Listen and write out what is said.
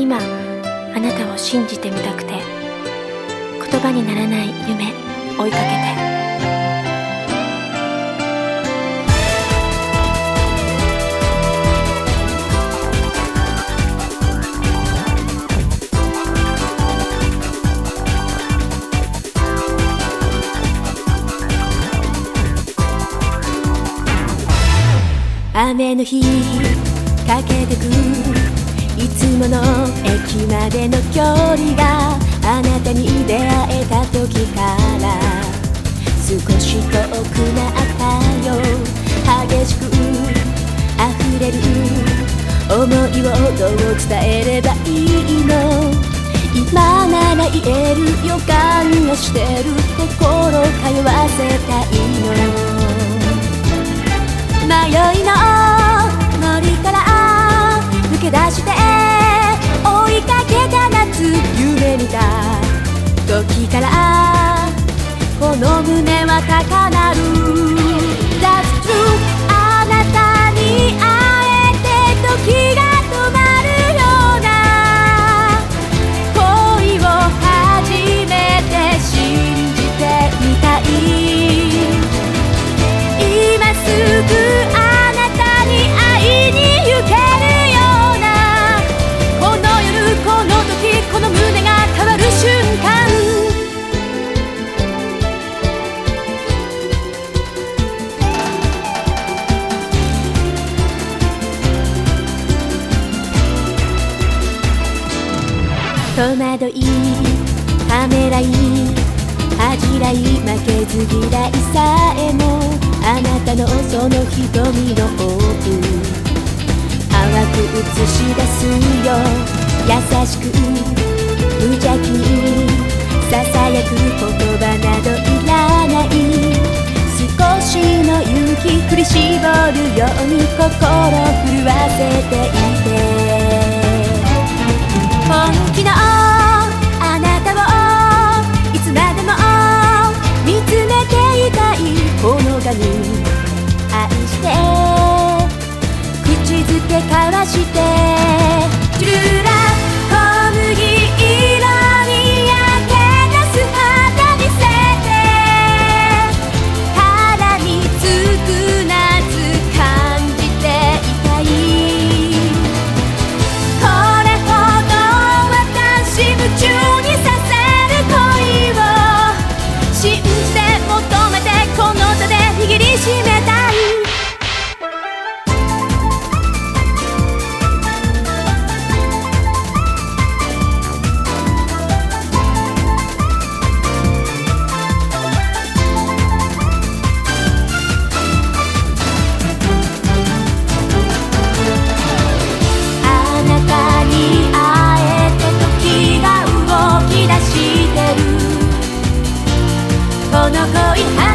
今あなたを信じてみたくて言葉にならない夢追いかけて。雨の日かけてくいつもの駅までの距離があなたに出会えた時から少し遠くなったよ激しく溢れる思いをどう伝えればいいの今なら言える予感がしてる心通わせたいの時から。この胸は高鳴る戸惑いためらい恥じらい負けず嫌いさえもあなたのその瞳の奥。淡く映し出すよ。優しく無邪気にささやく言葉などかに愛して口づけ交わしての恋